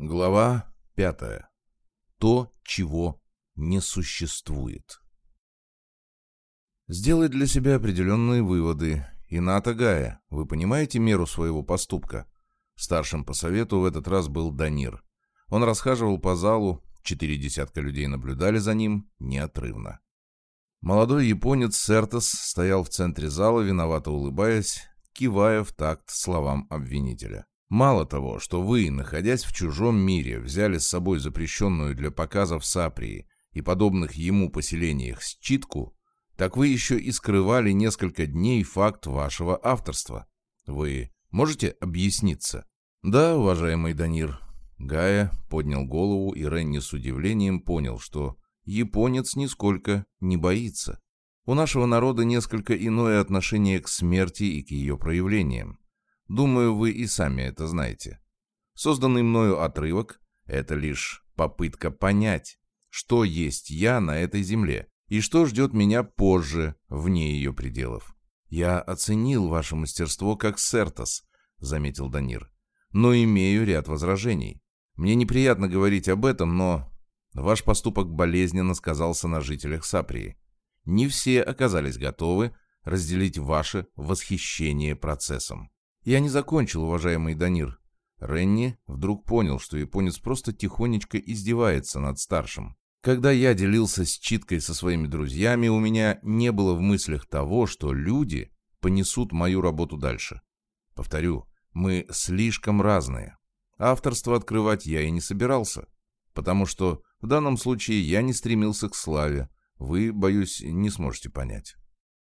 Глава пятая. То, чего не существует. Сделай для себя определенные выводы. Ината Гая, вы понимаете меру своего поступка? Старшим по совету в этот раз был Данир. Он расхаживал по залу, четыре десятка людей наблюдали за ним неотрывно. Молодой японец Сертос стоял в центре зала, виновато улыбаясь, кивая в такт словам обвинителя. Мало того, что вы, находясь в чужом мире, взяли с собой запрещенную для показа в Саприи и подобных ему поселениях считку, так вы еще и скрывали несколько дней факт вашего авторства. Вы можете объясниться? Да, уважаемый Данир. Гая поднял голову, и Ренни с удивлением понял, что японец нисколько не боится. У нашего народа несколько иное отношение к смерти и к ее проявлениям. Думаю, вы и сами это знаете. Созданный мною отрывок — это лишь попытка понять, что есть я на этой земле и что ждет меня позже, вне ее пределов. «Я оценил ваше мастерство как Сертос», — заметил Данир, — «но имею ряд возражений. Мне неприятно говорить об этом, но ваш поступок болезненно сказался на жителях Саприи. Не все оказались готовы разделить ваше восхищение процессом. «Я не закончил, уважаемый Данир». Ренни вдруг понял, что японец просто тихонечко издевается над старшим. Когда я делился с читкой со своими друзьями, у меня не было в мыслях того, что люди понесут мою работу дальше. Повторю, мы слишком разные. Авторство открывать я и не собирался, потому что в данном случае я не стремился к славе. Вы, боюсь, не сможете понять.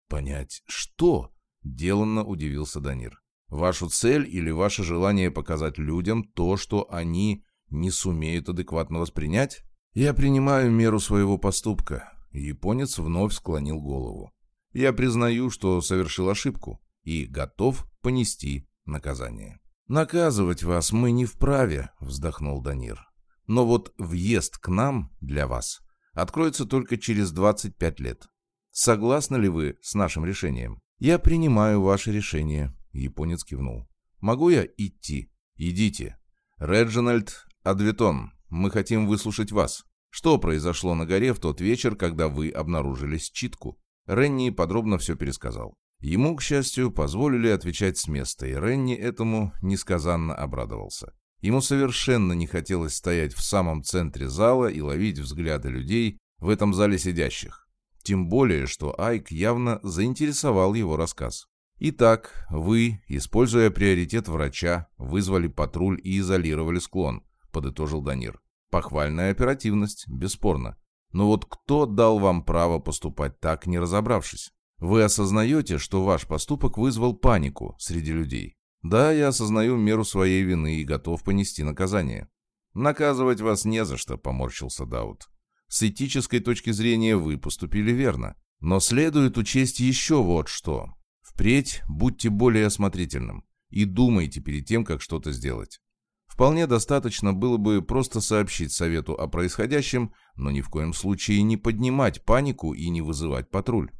«Понять что?» — деланно удивился Данир. Вашу цель или ваше желание показать людям то, что они не сумеют адекватно воспринять? Я принимаю меру своего поступка. Японец вновь склонил голову. Я признаю, что совершил ошибку и готов понести наказание. «Наказывать вас мы не вправе», — вздохнул Данир. «Но вот въезд к нам для вас откроется только через 25 лет. Согласны ли вы с нашим решением? Я принимаю ваше решение. Японец кивнул. «Могу я идти?» «Идите. Реджинальд Адвитон, мы хотим выслушать вас. Что произошло на горе в тот вечер, когда вы обнаружили считку?» Ренни подробно все пересказал. Ему, к счастью, позволили отвечать с места, и Ренни этому несказанно обрадовался. Ему совершенно не хотелось стоять в самом центре зала и ловить взгляды людей в этом зале сидящих. Тем более, что Айк явно заинтересовал его рассказ. Итак, вы, используя приоритет врача, вызвали патруль и изолировали склон, подытожил Данир. Похвальная оперативность, бесспорно. Но вот кто дал вам право поступать так, не разобравшись? Вы осознаете, что ваш поступок вызвал панику среди людей? Да, я осознаю меру своей вины и готов понести наказание. Наказывать вас не за что, поморщился Даут. С этической точки зрения вы поступили верно. Но следует учесть еще вот что. Впредь будьте более осмотрительным и думайте перед тем, как что-то сделать. Вполне достаточно было бы просто сообщить совету о происходящем, но ни в коем случае не поднимать панику и не вызывать патруль.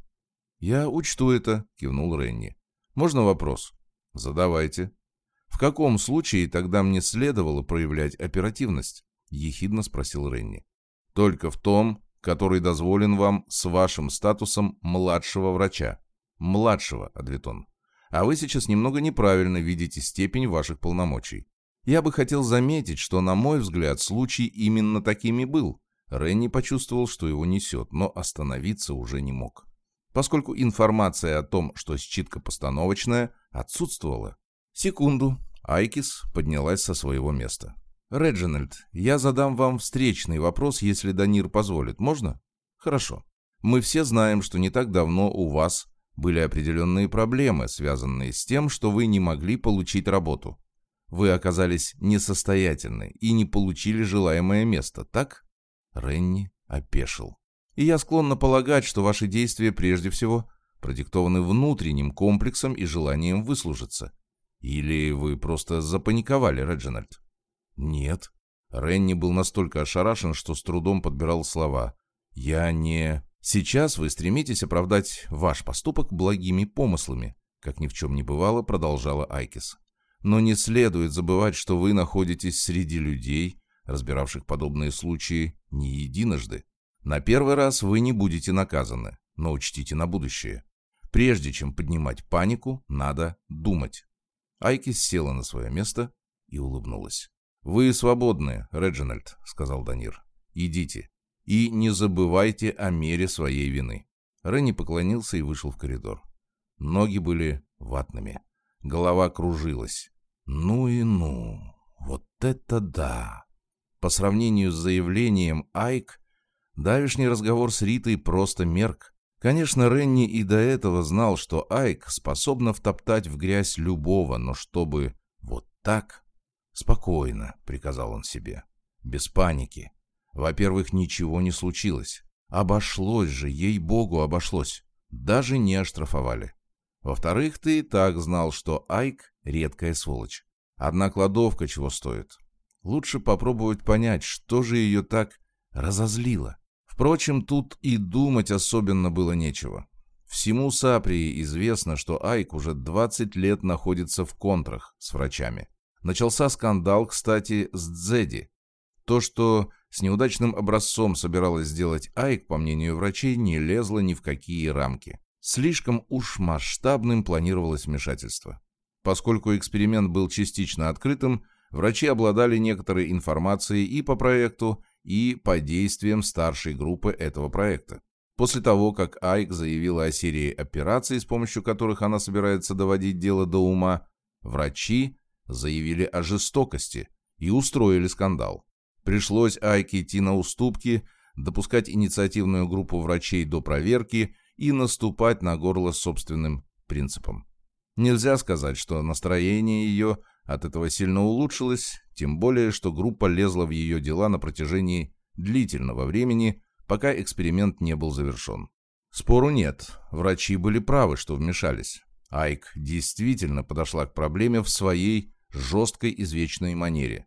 «Я учту это», — кивнул Ренни. «Можно вопрос?» «Задавайте». «В каком случае тогда мне следовало проявлять оперативность?» — ехидно спросил Ренни. «Только в том, который дозволен вам с вашим статусом младшего врача младшего Адвитон. А вы сейчас немного неправильно видите степень ваших полномочий. Я бы хотел заметить, что, на мой взгляд, случай именно таким и был. Ренни почувствовал, что его несет, но остановиться уже не мог. Поскольку информация о том, что считка постановочная, отсутствовала. Секунду. Айкис поднялась со своего места. «Реджинальд, я задам вам встречный вопрос, если Данир позволит. Можно?» «Хорошо. Мы все знаем, что не так давно у вас были определенные проблемы, связанные с тем, что вы не могли получить работу. Вы оказались несостоятельны и не получили желаемое место, так? Ренни опешил. И я склонна полагать, что ваши действия прежде всего продиктованы внутренним комплексом и желанием выслужиться. Или вы просто запаниковали, Реджинальд? Нет. Ренни был настолько ошарашен, что с трудом подбирал слова. Я не... Сейчас вы стремитесь оправдать ваш поступок благими помыслами, как ни в чем не бывало, продолжала Айкис. Но не следует забывать, что вы находитесь среди людей, разбиравших подобные случаи не единожды. На первый раз вы не будете наказаны, но учтите на будущее. Прежде чем поднимать панику, надо думать. Айкис села на свое место и улыбнулась. «Вы свободны, Реджинальд», — сказал Данир. «Идите. И не забывайте о мере своей вины». Ренни поклонился и вышел в коридор. Ноги были ватными. Голова кружилась. «Ну и ну! Вот это да!» По сравнению с заявлением Айк, давишний разговор с Ритой просто мерк. Конечно, Ренни и до этого знал, что Айк способна втоптать в грязь любого, но чтобы вот так... «Спокойно», — приказал он себе. «Без паники. Во-первых, ничего не случилось. Обошлось же, ей-богу, обошлось. Даже не оштрафовали. Во-вторых, ты и так знал, что Айк — редкая сволочь. Одна кладовка чего стоит. Лучше попробовать понять, что же ее так разозлило. Впрочем, тут и думать особенно было нечего. Всему Саприи известно, что Айк уже 20 лет находится в контрах с врачами. Начался скандал, кстати, с Дзеди. То, что с неудачным образцом собиралась сделать Айк, по мнению врачей, не лезло ни в какие рамки. Слишком уж масштабным планировалось вмешательство. Поскольку эксперимент был частично открытым, Врачи обладали некоторой информацией и по проекту, и по действиям старшей группы этого проекта. После того, как Айк заявила о серии операций, с помощью которых она собирается доводить дело до ума, врачи заявили о жестокости и устроили скандал. Пришлось Айке идти на уступки, допускать инициативную группу врачей до проверки и наступать на горло собственным принципам. Нельзя сказать, что настроение ее от этого сильно улучшилось, тем более, что группа лезла в ее дела на протяжении длительного времени, пока эксперимент не был завершен. Спору нет, врачи были правы, что вмешались. Айк действительно подошла к проблеме в своей жесткой извечной манере.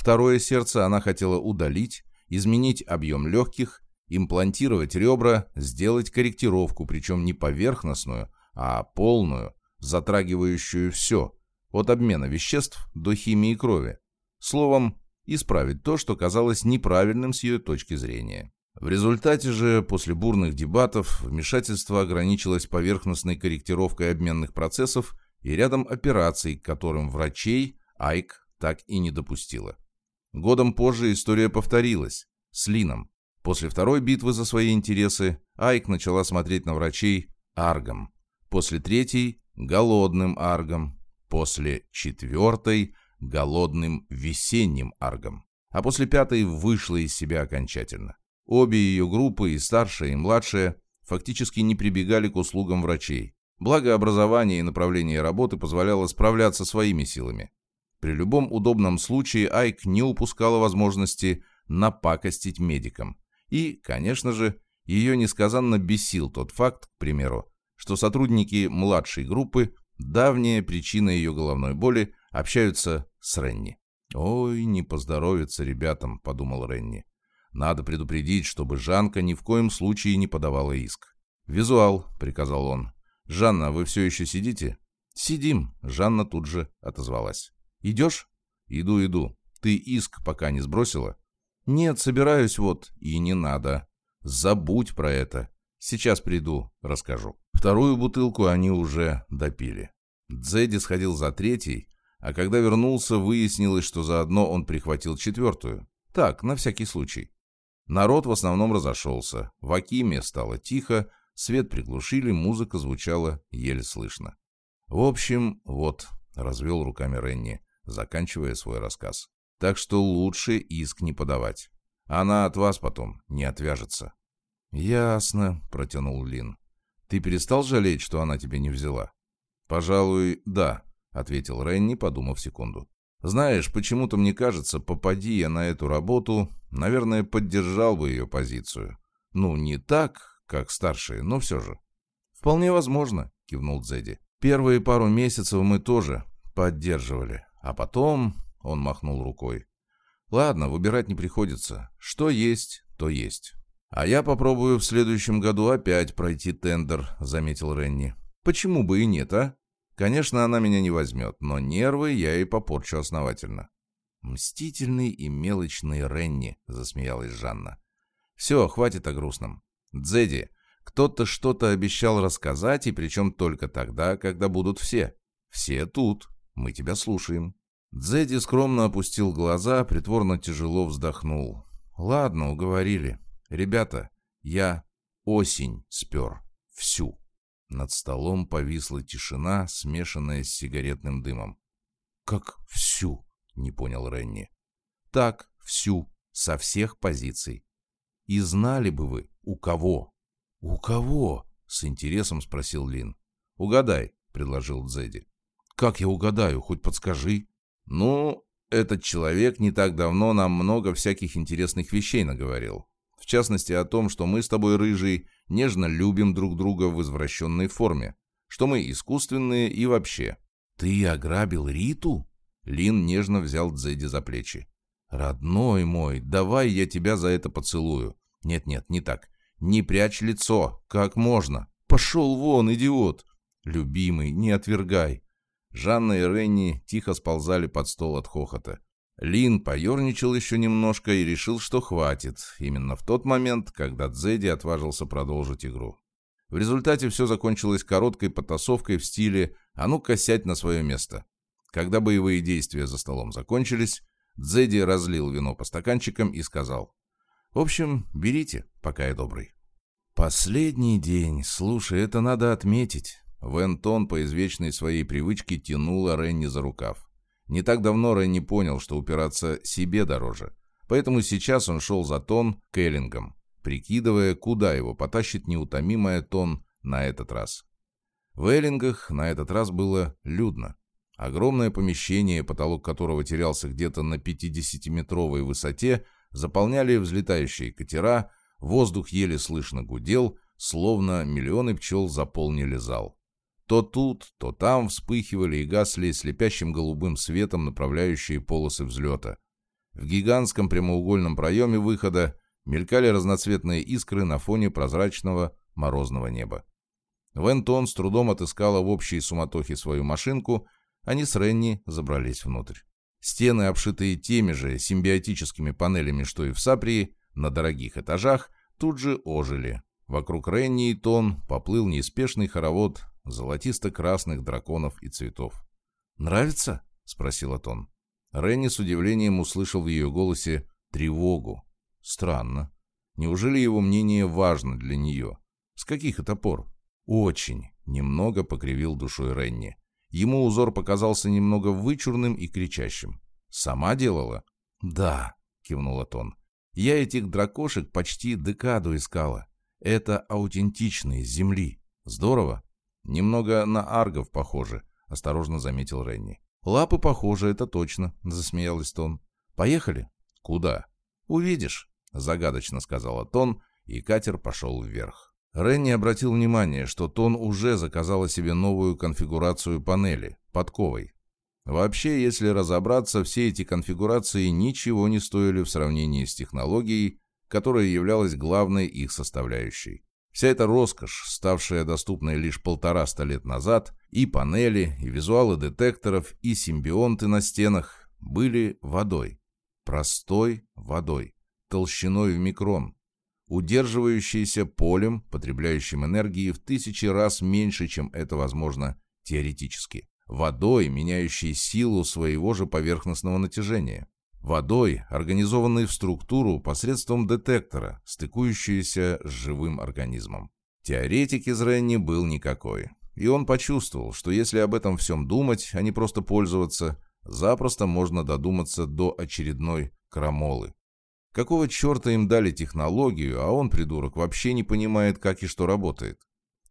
Второе сердце она хотела удалить, изменить объем легких, имплантировать ребра, сделать корректировку, причем не поверхностную, а полную, затрагивающую все, от обмена веществ до химии крови. Словом, исправить то, что казалось неправильным с ее точки зрения. В результате же, после бурных дебатов, вмешательство ограничилось поверхностной корректировкой обменных процессов и рядом операций, к которым врачей Айк так и не допустила. Годом позже история повторилась, с Лином. После второй битвы за свои интересы Айк начала смотреть на врачей аргом. После третьей – голодным аргом после четвертой — голодным весенним аргом, а после пятой вышла из себя окончательно. Обе ее группы, и старшая, и младшая, фактически не прибегали к услугам врачей. Благо образование и направление работы позволяло справляться своими силами. При любом удобном случае Айк не упускала возможности напакостить медикам. И, конечно же, ее несказанно бесил тот факт, к примеру, что сотрудники младшей группы давняя причина ее головной боли, общаются с Ренни. «Ой, не поздоровится ребятам», — подумал Ренни. «Надо предупредить, чтобы Жанка ни в коем случае не подавала иск». «Визуал», — приказал он. «Жанна, вы все еще сидите?» «Сидим», — Жанна тут же отозвалась. «Идешь?» «Иду, иду. Ты иск пока не сбросила?» «Нет, собираюсь вот». «И не надо. Забудь про это. Сейчас приду, расскажу». Вторую бутылку они уже допили. Дзеди сходил за третьей, а когда вернулся, выяснилось, что заодно он прихватил четвертую. Так, на всякий случай. Народ в основном разошелся. В Акиме стало тихо, свет приглушили, музыка звучала еле слышно. В общем, вот, развел руками Ренни, заканчивая свой рассказ. Так что лучше иск не подавать. Она от вас потом не отвяжется. «Ясно», — протянул Лин. Ты перестал жалеть, что она тебя не взяла? Пожалуй, да, ответил Ренни, подумав секунду. Знаешь, почему-то мне кажется, попади я на эту работу, наверное, поддержал бы ее позицию. Ну, не так, как старшие, но все же. Вполне возможно, кивнул Дзеди. Первые пару месяцев мы тоже поддерживали, а потом он махнул рукой. Ладно, выбирать не приходится. Что есть, то есть. «А я попробую в следующем году опять пройти тендер», — заметил Ренни. «Почему бы и нет, а? Конечно, она меня не возьмет, но нервы я ей попорчу основательно». «Мстительный и мелочный Ренни», — засмеялась Жанна. «Все, хватит о грустном. Дзеди, кто-то что-то обещал рассказать, и причем только тогда, когда будут все. Все тут. Мы тебя слушаем». Дзеди скромно опустил глаза, притворно тяжело вздохнул. «Ладно, уговорили. Ребята, я осень спер. Всю». Над столом повисла тишина, смешанная с сигаретным дымом. «Как всю?» — не понял Ренни. «Так, всю, со всех позиций. И знали бы вы, у кого?» «У кого?» — с интересом спросил Лин. «Угадай», — предложил Дзеди. «Как я угадаю? Хоть подскажи». «Ну, этот человек не так давно нам много всяких интересных вещей наговорил. В частности, о том, что мы с тобой, Рыжий, нежно любим друг друга в извращенной форме, что мы искусственные и вообще. «Ты ограбил Риту?» Лин нежно взял Дзеди за плечи. «Родной мой, давай я тебя за это поцелую». «Нет-нет, не так. Не прячь лицо, как можно. Пошел вон, идиот!» «Любимый, не отвергай». Жанна и Ренни тихо сползали под стол от хохота. Лин поерничал еще немножко и решил, что хватит, именно в тот момент, когда Дзеди отважился продолжить игру. В результате все закончилось короткой потасовкой в стиле «А ну-ка сядь на свое место». Когда боевые действия за столом закончились, Дзеди разлил вино по стаканчикам и сказал «В общем, берите, пока я добрый». «Последний день. Слушай, это надо отметить». Вентон по извечной своей привычке тянула Ренни за рукав. Не так давно Ренни понял, что упираться себе дороже. Поэтому сейчас он шел за Тон к Эллингам, прикидывая, куда его потащит неутомимая Тон на этот раз. В Эллингах на этот раз было людно. Огромное помещение, потолок которого терялся где-то на 50-метровой высоте, заполняли взлетающие катера, воздух еле слышно гудел, словно миллионы пчел заполнили зал. То тут, то там вспыхивали и гасли слепящим голубым светом направляющие полосы взлета. В гигантском прямоугольном проеме выхода мелькали разноцветные искры на фоне прозрачного морозного неба. Вентон с трудом отыскала в общей суматохе свою машинку, они с Ренни забрались внутрь. Стены, обшитые теми же симбиотическими панелями, что и в Саприи, на дорогих этажах, тут же ожили. Вокруг Ренни и Тон поплыл неспешный хоровод золотисто-красных драконов и цветов. «Нравится?» — спросил Атон. Ренни с удивлением услышал в ее голосе тревогу. Странно. Неужели его мнение важно для нее? С каких это пор? Очень. Немного покривил душой Ренни. Ему узор показался немного вычурным и кричащим. «Сама делала?» «Да», — кивнул Атон. «Я этих дракошек почти декаду искала. Это аутентичные, земли. Здорово?» «Немного на аргов похоже», — осторожно заметил Ренни. «Лапы похожи, это точно», — засмеялась Тон. «Поехали?» «Куда?» «Увидишь», — загадочно сказала Тон, и катер пошел вверх. Ренни обратил внимание, что Тон уже заказала себе новую конфигурацию панели, подковой. Вообще, если разобраться, все эти конфигурации ничего не стоили в сравнении с технологией, которая являлась главной их составляющей. Вся эта роскошь, ставшая доступной лишь полтораста лет назад, и панели, и визуалы детекторов, и симбионты на стенах были водой. Простой водой, толщиной в микрон, удерживающейся полем, потребляющим энергии в тысячи раз меньше, чем это возможно теоретически. Водой, меняющей силу своего же поверхностного натяжения водой, организованной в структуру посредством детектора, стыкующуюся с живым организмом. Теоретик из Ренни был никакой. И он почувствовал, что если об этом всем думать, а не просто пользоваться, запросто можно додуматься до очередной крамолы. Какого черта им дали технологию, а он, придурок, вообще не понимает, как и что работает?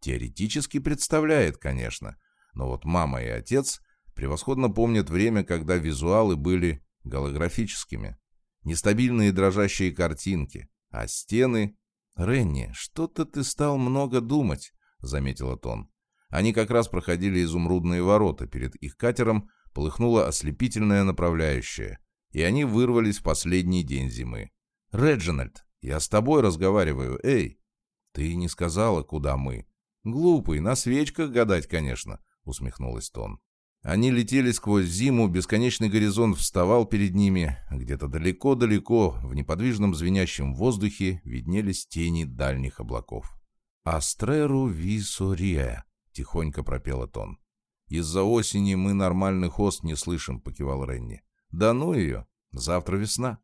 Теоретически представляет, конечно, но вот мама и отец превосходно помнят время, когда визуалы были голографическими. Нестабильные дрожащие картинки, а стены... «Ренни, что-то ты стал много думать», — заметила Тон. Они как раз проходили изумрудные ворота, перед их катером полыхнула ослепительная направляющая, и они вырвались в последний день зимы. «Реджинальд, я с тобой разговариваю, эй!» «Ты не сказала, куда мы?» «Глупый, на свечках гадать, конечно», — усмехнулась Тон. Они летели сквозь зиму, бесконечный горизонт вставал перед ними, где-то далеко-далеко, в неподвижном звенящем воздухе, виднелись тени дальних облаков. «Астреру висория», — тихонько пропела Тон. «Из-за осени мы нормальных ост не слышим», — покивал Ренни. «Да ну ее! Завтра весна».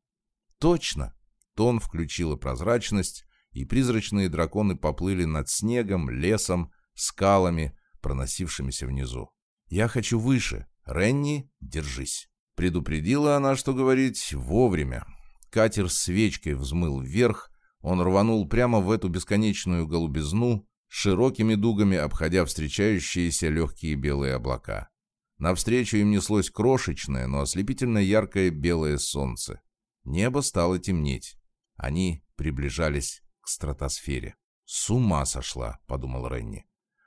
«Точно!» Тон включила прозрачность, и призрачные драконы поплыли над снегом, лесом, скалами, проносившимися внизу. «Я хочу выше. Ренни, держись». Предупредила она, что говорить, вовремя. Катер с свечкой взмыл вверх, он рванул прямо в эту бесконечную голубизну, широкими дугами обходя встречающиеся легкие белые облака. Навстречу им неслось крошечное, но ослепительно яркое белое солнце. Небо стало темнеть. Они приближались к стратосфере. «С ума сошла», — подумал Ренни.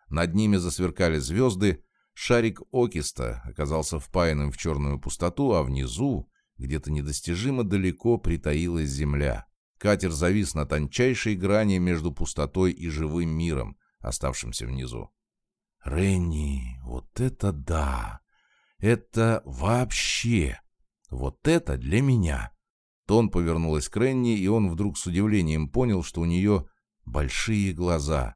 Над ними засверкали звезды, шарик Окиста оказался впаянным в черную пустоту, а внизу, где-то недостижимо далеко, притаилась земля. Катер завис на тончайшей грани между пустотой и живым миром, оставшимся внизу. «Ренни, вот это да! Это вообще! Вот это для меня!» Тон повернулась к Ренни, и он вдруг с удивлением понял, что у нее большие глаза,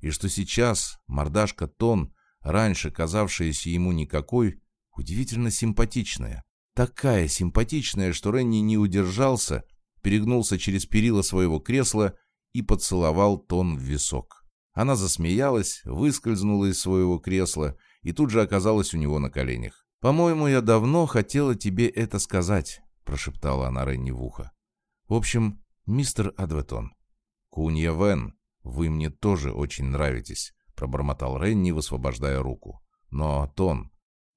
и что сейчас мордашка Тон, раньше казавшаяся ему никакой, удивительно симпатичная. Такая симпатичная, что Ренни не удержался, перегнулся через перила своего кресла и поцеловал Тон в висок. Она засмеялась, выскользнула из своего кресла и тут же оказалась у него на коленях. «По-моему, я давно хотела тебе это сказать», — прошептала она Ренни в ухо. «В общем, мистер Адветон». «Кунья Вен, вы мне тоже очень нравитесь», — пробормотал Ренни, высвобождая руку. «Но, Тон,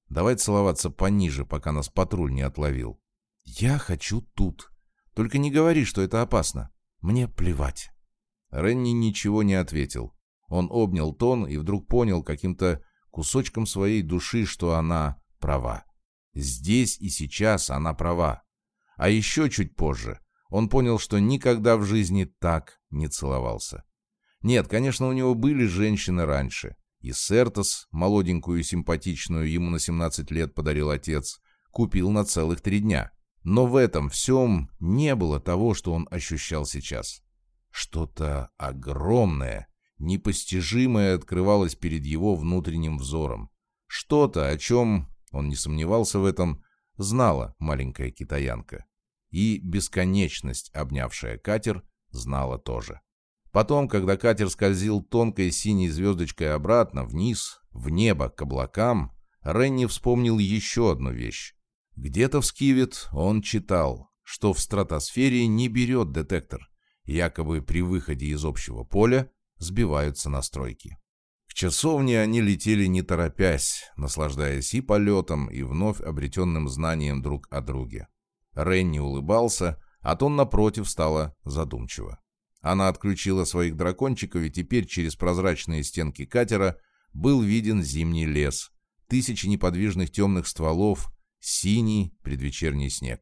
давай целоваться пониже, пока нас патруль не отловил». «Я хочу тут. Только не говори, что это опасно. Мне плевать». Ренни ничего не ответил. Он обнял Тон и вдруг понял каким-то кусочком своей души, что она права. Здесь и сейчас она права. А еще чуть позже он понял, что никогда в жизни так не целовался. Нет, конечно, у него были женщины раньше. И Сертос, молоденькую и симпатичную, ему на 17 лет подарил отец, купил на целых три дня. Но в этом всем не было того, что он ощущал сейчас. Что-то огромное, непостижимое открывалось перед его внутренним взором. Что-то, о чем, он не сомневался в этом, знала маленькая китаянка. И бесконечность, обнявшая катер, знала тоже. Потом, когда катер скользил тонкой синей звездочкой обратно, вниз, в небо, к облакам, Ренни вспомнил еще одну вещь. Где-то в Скивет он читал, что в стратосфере не берет детектор. Якобы при выходе из общего поля сбиваются настройки. К часовне они летели не торопясь, наслаждаясь и полетом, и вновь обретенным знанием друг о друге. Ренни улыбался, а Тон напротив стала задумчиво. Она отключила своих дракончиков, и теперь через прозрачные стенки катера был виден зимний лес, тысячи неподвижных темных стволов, синий предвечерний снег.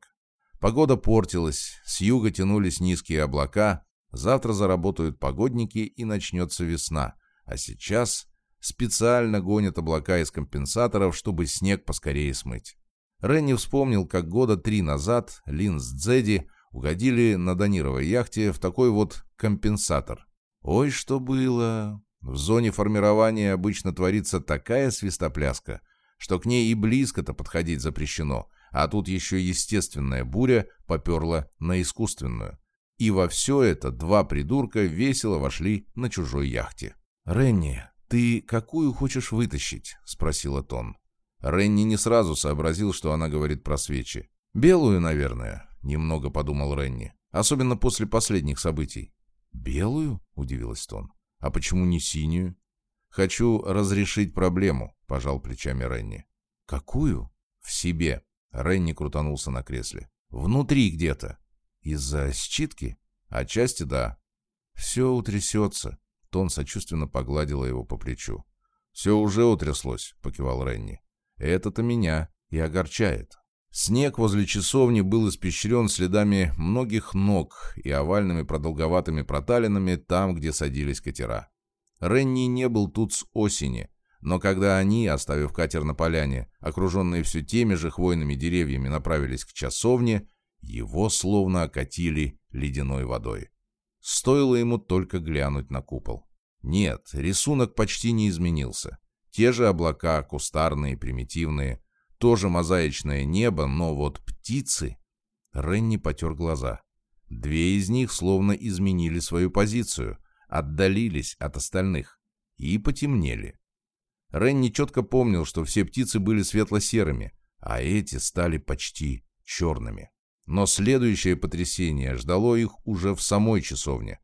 Погода портилась, с юга тянулись низкие облака, завтра заработают погодники и начнется весна, а сейчас специально гонят облака из компенсаторов, чтобы снег поскорее смыть. Ренни вспомнил, как года три назад Лин с Дзеди угодили на Данировой яхте в такой вот компенсатор. Ой, что было! В зоне формирования обычно творится такая свистопляска, что к ней и близко-то подходить запрещено, а тут еще естественная буря поперла на искусственную. И во все это два придурка весело вошли на чужой яхте. «Ренни, ты какую хочешь вытащить?» — спросила Тон. Ренни не сразу сообразил, что она говорит про свечи. «Белую, наверное», — немного подумал Ренни. «Особенно после последних событий». «Белую?» — удивилась Тон. «А почему не синюю?» «Хочу разрешить проблему», — пожал плечами Ренни. «Какую?» «В себе». Ренни крутанулся на кресле. «Внутри где-то». «Из-за считки?» «Отчасти да». «Все утрясется». Тон сочувственно погладила его по плечу. «Все уже утряслось», — покивал Ренни. Это-то меня и огорчает. Снег возле часовни был испещрен следами многих ног и овальными продолговатыми проталинами там, где садились катера. Ренни не был тут с осени, Но когда они, оставив катер на поляне, окруженные все теми же хвойными деревьями, направились к часовне, его словно окатили ледяной водой. Стоило ему только глянуть на купол. Нет, рисунок почти не изменился. Те же облака, кустарные, примитивные, тоже мозаичное небо, но вот птицы... Ренни потер глаза. Две из них словно изменили свою позицию, отдалились от остальных и потемнели. Ренни четко помнил, что все птицы были светло-серыми, а эти стали почти черными. Но следующее потрясение ждало их уже в самой часовне.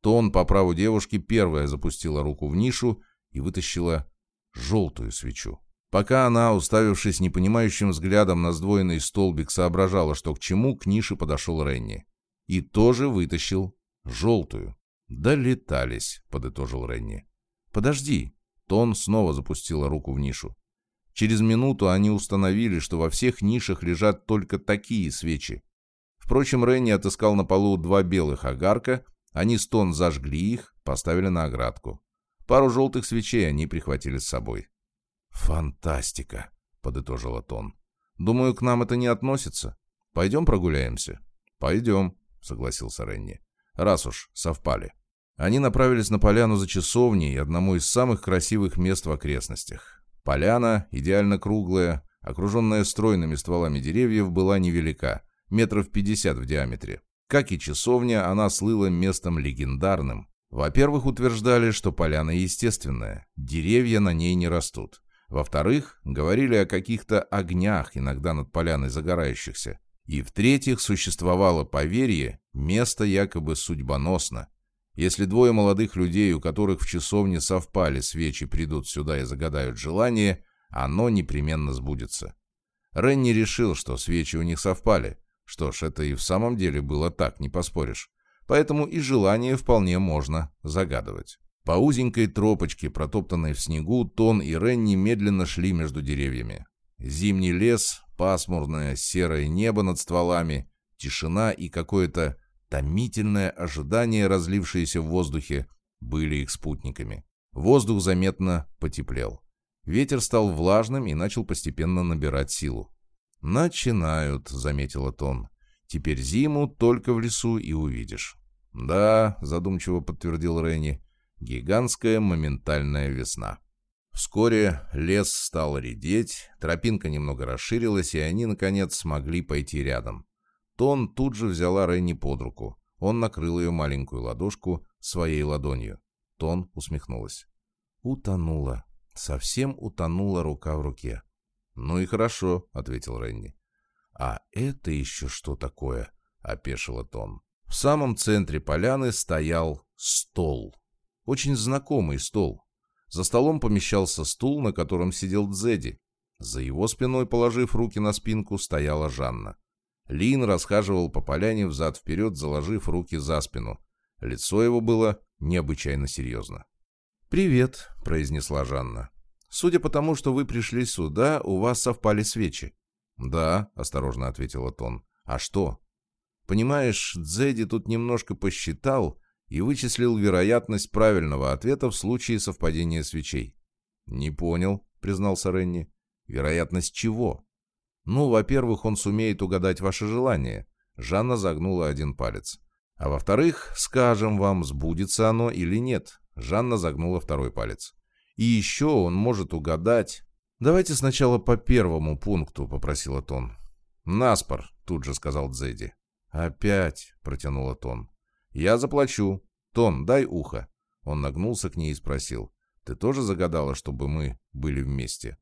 Тон по праву девушки первая запустила руку в нишу и вытащила желтую свечу. Пока она, уставившись непонимающим взглядом на сдвоенный столбик, соображала, что к чему, к нише подошел Ренни. И тоже вытащил желтую. «Долетались», — подытожил Ренни. «Подожди». Тон снова запустила руку в нишу. Через минуту они установили, что во всех нишах лежат только такие свечи. Впрочем, Ренни отыскал на полу два белых огарка, они с Тон зажгли их, поставили на оградку. Пару желтых свечей они прихватили с собой. «Фантастика», — подытожила Тон. «Думаю, к нам это не относится. Пойдем прогуляемся?» «Пойдем», — согласился Ренни. «Раз уж совпали». Они направились на поляну за часовней, одному из самых красивых мест в окрестностях. Поляна, идеально круглая, окруженная стройными стволами деревьев, была невелика, метров пятьдесят в диаметре. Как и часовня, она слыла местом легендарным. Во-первых, утверждали, что поляна естественная, деревья на ней не растут. Во-вторых, говорили о каких-то огнях, иногда над поляной загорающихся. И в-третьих, существовало поверье, место якобы судьбоносно. Если двое молодых людей, у которых в часовне совпали свечи, придут сюда и загадают желание, оно непременно сбудется. Ренни решил, что свечи у них совпали. Что ж, это и в самом деле было так, не поспоришь. Поэтому и желание вполне можно загадывать. По узенькой тропочке, протоптанной в снегу, Тон и Ренни медленно шли между деревьями. Зимний лес, пасмурное серое небо над стволами, тишина и какое-то томительное ожидание, разлившееся в воздухе, были их спутниками. Воздух заметно потеплел. Ветер стал влажным и начал постепенно набирать силу. «Начинают», — заметила Тон. «Теперь зиму только в лесу и увидишь». «Да», — задумчиво подтвердил Ренни, Гигантская моментальная весна. Вскоре лес стал редеть, тропинка немного расширилась, и они, наконец, смогли пойти рядом. Тон тут же взяла Ренни под руку. Он накрыл ее маленькую ладошку своей ладонью. Тон усмехнулась. «Утонула. Совсем утонула рука в руке». «Ну и хорошо», — ответил Ренни. «А это еще что такое?» — опешила Тон. В самом центре поляны стоял стол. Очень знакомый стол. За столом помещался стул, на котором сидел Дзеди. За его спиной, положив руки на спинку, стояла Жанна. Лин расхаживал по поляне взад-вперед, заложив руки за спину. Лицо его было необычайно серьезно. «Привет», — произнесла Жанна. «Судя по тому, что вы пришли сюда, у вас совпали свечи». «Да», — осторожно ответила Тон. «А что?» «Понимаешь, Дзеди тут немножко посчитал, и вычислил вероятность правильного ответа в случае совпадения свечей. «Не понял», — признался Ренни. «Вероятность чего?» «Ну, во-первых, он сумеет угадать ваше желание». Жанна загнула один палец. «А во-вторых, скажем вам, сбудется оно или нет». Жанна загнула второй палец. «И еще он может угадать...» «Давайте сначала по первому пункту», — попросила Тон. «Наспор», — тут же сказал Дзеди. «Опять», — протянула Тон. «Я заплачу. Тон, дай ухо». Он нагнулся к ней и спросил. «Ты тоже загадала, чтобы мы были вместе?»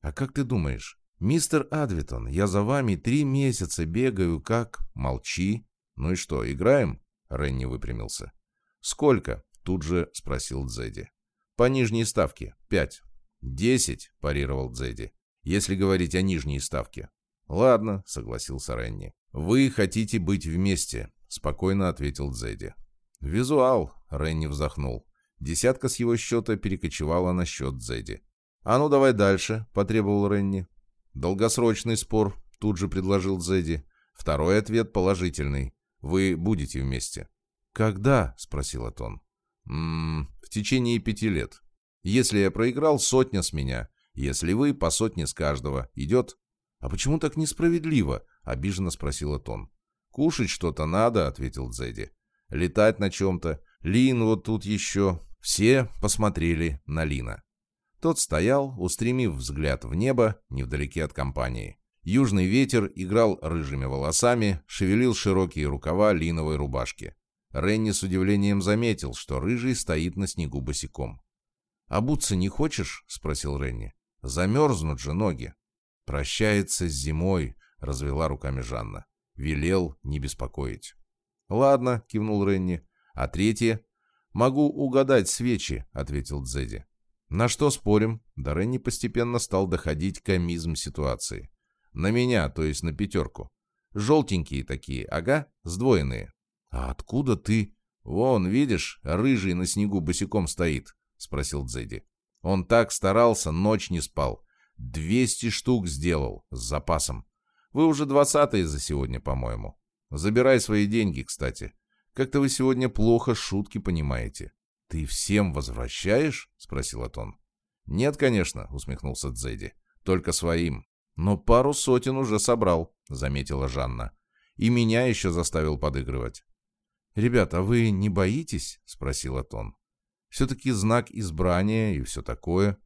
«А как ты думаешь?» «Мистер Адвитон, я за вами три месяца бегаю, как...» «Молчи». «Ну и что, играем?» Ренни выпрямился. «Сколько?» Тут же спросил Дзеди. «По нижней ставке. Пять». «Десять», парировал Дзеди. «Если говорить о нижней ставке». «Ладно», — согласился Ренни. «Вы хотите быть вместе спокойно ответил Дзеди. «Визуал», — Ренни вздохнул. Десятка с его счета перекочевала на счет Дзеди. «А ну давай дальше», — потребовал Ренни. «Долгосрочный спор», — тут же предложил Дзеди. «Второй ответ положительный. Вы будете вместе». «Когда?» — спросил Атон. «Ммм, в течение пяти лет». Если я проиграл, сотня с меня. Если вы, по сотне с каждого. Идет?» «А почему так несправедливо?» — обиженно спросила Тон. «Кушать что-то надо», — ответил Дзеди. «Летать на чем-то. Лин вот тут еще». Все посмотрели на Лина. Тот стоял, устремив взгляд в небо, невдалеке от компании. Южный ветер играл рыжими волосами, шевелил широкие рукава линовой рубашки. Ренни с удивлением заметил, что рыжий стоит на снегу босиком. «Обуться не хочешь?» — спросил Ренни. «Замерзнут же ноги». «Прощается с зимой», — развела руками Жанна. Велел не беспокоить. «Ладно», — кивнул Ренни. «А третье?» «Могу угадать свечи», — ответил Дзеди. «На что спорим?» До Ренни постепенно стал доходить комизм ситуации. На меня, то есть на пятерку. Желтенькие такие, ага, сдвоенные. А откуда ты? Вон, видишь, рыжий на снегу босиком стоит, спросил Дзеди. Он так старался, ночь не спал. Двести штук сделал, с запасом. Вы уже двадцатые за сегодня, по-моему. Забирай свои деньги, кстати. Как-то вы сегодня плохо шутки понимаете. Ты всем возвращаешь? Спросил Атон. Нет, конечно, усмехнулся Дзеди. Только своим. «Но пару сотен уже собрал», — заметила Жанна. «И меня еще заставил подыгрывать». «Ребята, а вы не боитесь?» — спросила Тон. «Все-таки знак избрания и все такое».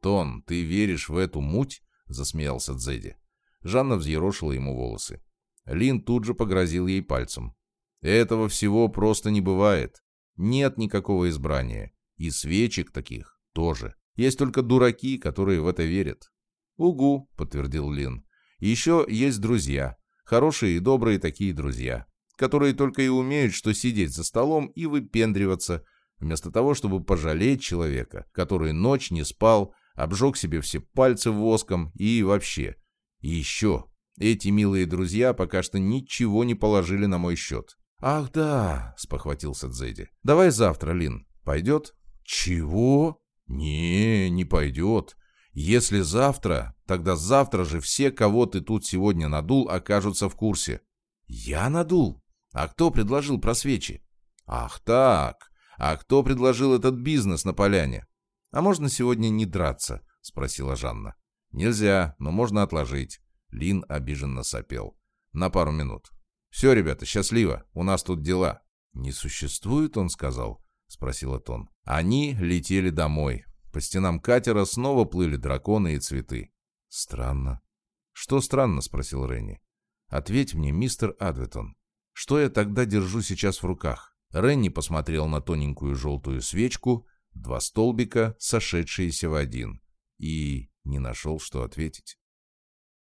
«Тон, ты веришь в эту муть?» — засмеялся Дзеди. Жанна взъерошила ему волосы. Лин тут же погрозил ей пальцем. «Этого всего просто не бывает. Нет никакого избрания. И свечек таких тоже. Есть только дураки, которые в это верят. «Угу», — подтвердил Лин. «Еще есть друзья. Хорошие и добрые такие друзья, которые только и умеют, что сидеть за столом и выпендриваться, вместо того, чтобы пожалеть человека, который ночь не спал, обжег себе все пальцы воском и вообще. И еще, эти милые друзья пока что ничего не положили на мой счет». «Ах да», — спохватился Дзеди. «Давай завтра, Лин. Пойдет?» «Чего?» «Не, не пойдет. Если завтра, тогда завтра же все, кого ты тут сегодня надул, окажутся в курсе. Я надул? А кто предложил про свечи? Ах так, а кто предложил этот бизнес на поляне? А можно сегодня не драться? Спросила Жанна. Нельзя, но можно отложить. Лин обиженно сопел. На пару минут. Все, ребята, счастливо, у нас тут дела. Не существует, он сказал, спросила Тон. Они летели домой, по стенам катера снова плыли драконы и цветы. «Странно». «Что странно?» — спросил Ренни. «Ответь мне, мистер Адвитон, что я тогда держу сейчас в руках?» Ренни посмотрел на тоненькую желтую свечку, два столбика, сошедшиеся в один, и не нашел, что ответить.